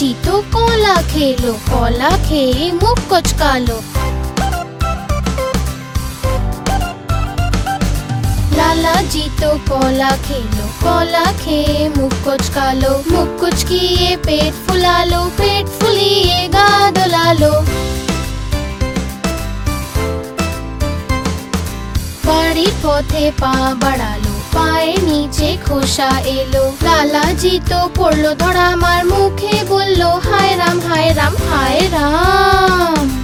जीतो कोला खेलो, कोला खेए मुख कुचकालो। लाला जी तो कोला खेलो, कोला खे मुख कुछ लो मुख कुछ किए पेट फुला लो पेट फुलिए गा दुला लो बाड़ी पौधे पा बड़ा গা দোলালো বাড়ির পথে পা বাড়ালো পায়ের নিচে খোসা এলো লালাজি তো পড়ল ধরা আমার মুখে বলল, হায় রাম হায় রাম হায় রাম।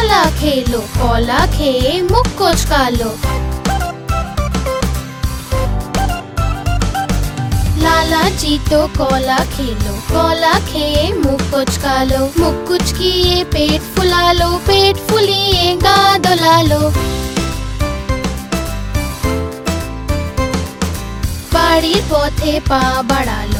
কলা খেলো কলা খেয়ে মুখ কোচকালো লালাজি তো কলা খেলো কলা খেয়ে মুখ কোচকালো মুখ কুচকিয়ে পেট ফুলালো পেট ফুলিয়ে গা দোলালো বাড়ির পথে পা বাড়ালো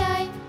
ai.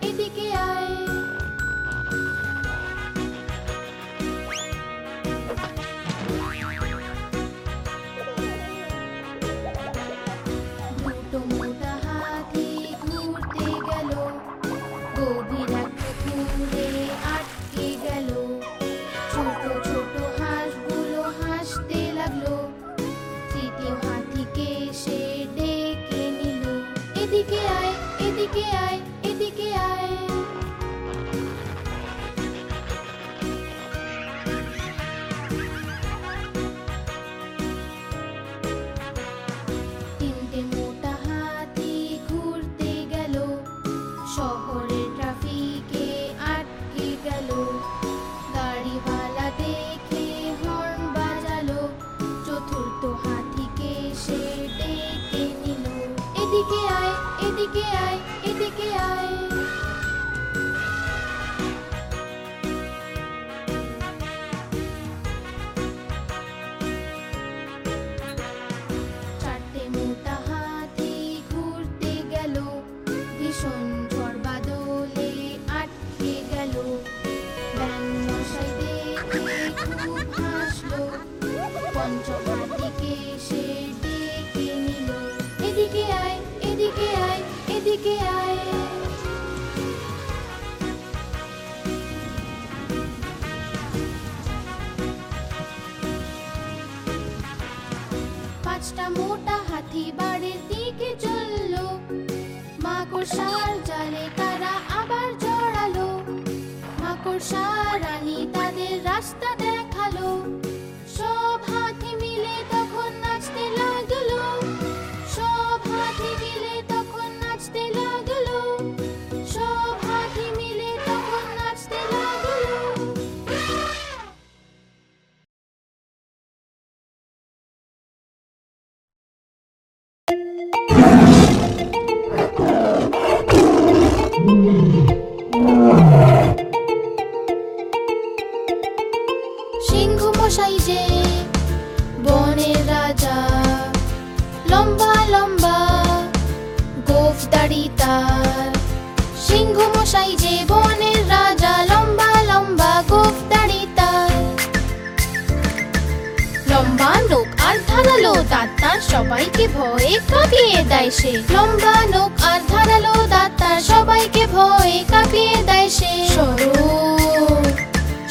সবাইকে ভয়ে কাঁপিয়ে দেয় সে। লম্বা নখ আর ধারালো দাঁত সবাইকে ভয়ে কাঁপিয়ে দেয় সে। সরো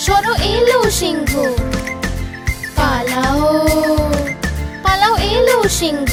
সরো এলো সিংহ। পালাও পালাও এলো সিংহ।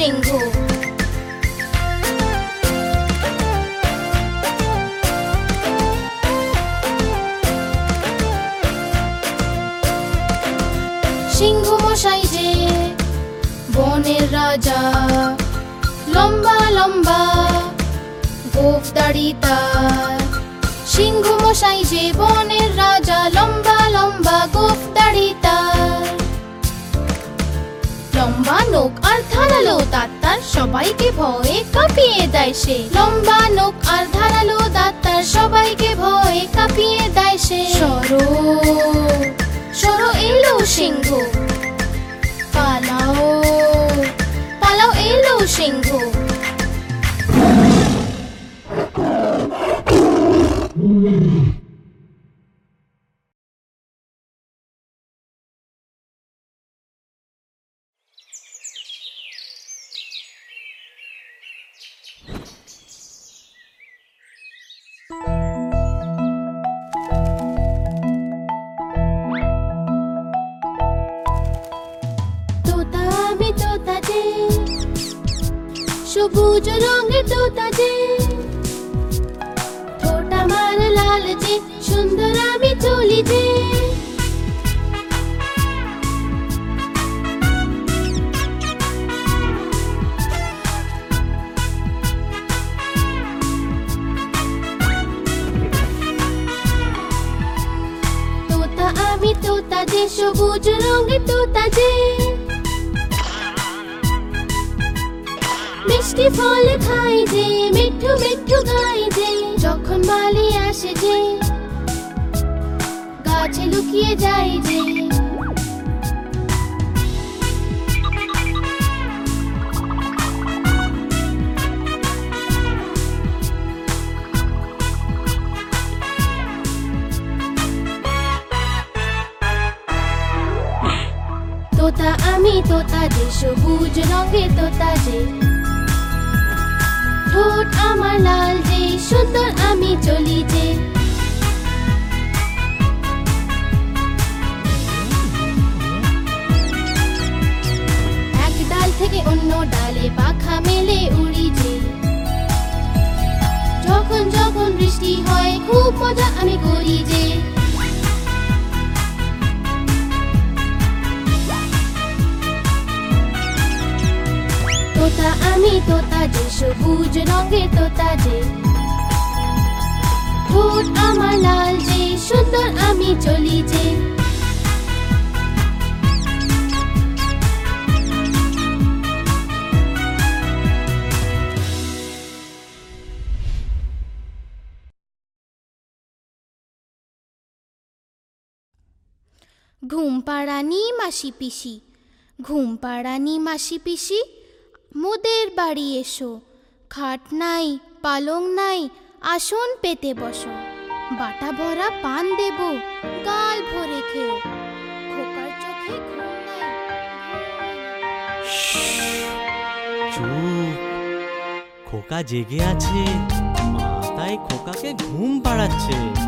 সিংহ সিংহ মশাই যে বনের রাজা লম্বা লম্বা গোফ দাড়ি তার সিংহ মশাই যে বনের রাজা লম্বা লম্বা গোফ দাড়ি লম্বা নোক আর ধারালো দাঁত তার সবাইকে ভয়ে কাঁপিয়ে দেয় সে। লম্বা নোক আর ধারালো দাঁত তার সবাইকে ভয়ে কাঁপিয়ে দেয় সে। সরো সরো এলো সিংহ। পালাও পালাও এলো সিংহ। তোতা সবুজ রঙের তোতা যে মিষ্টি ফল খাই যে, মিঠু মিঠু গাই যে, যখন বালি আসে যে, গাছে লুকিয়ে যায় যে। যে সবুজ রঙের তোতা যে ঠোঁট আমার লাল যে সুন্দর আমি চলি যে। এক ডাল থেকে অন্য ডালে পাখা মেলে উড়ি যে। যখন যখন বৃষ্টি হয়, খুব মজা আমি করি যে। তোতা, আমি তোতা, যে সবুজ রঙের তোতা, যে ঠোঁট আমার লাল, যে সুন্দর আমি চলি, যে ঘুম পাড়ানি মাসি পিসি, ঘুম পাড়ানি মাসি পিসি মোদের বাড়ি এসো। খাট নাই, পালং নাই, আসন পেতে বসো। বাটা ভরা পান দেব, গাল ভরে খেও। খোকার চোখে ঘুম নাই খোকা জেগে আছে মা তাই খোকাকে ঘুম পাড়াচ্ছে।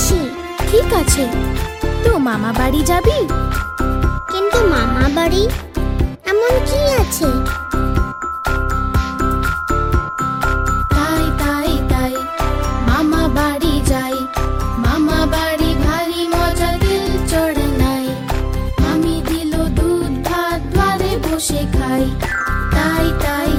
আসি ঠিক আছে। তো মামা বাড়ি যাবি? কিন্তু মামা বাড়ি এমন কি আছে? তাই তাই যাই। ভারী চড়ে দুধ ভাত বসে খাই। তাই তাই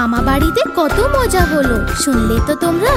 মামা বাড়িতে কত মজা হলো শুনলে তো তোমরা?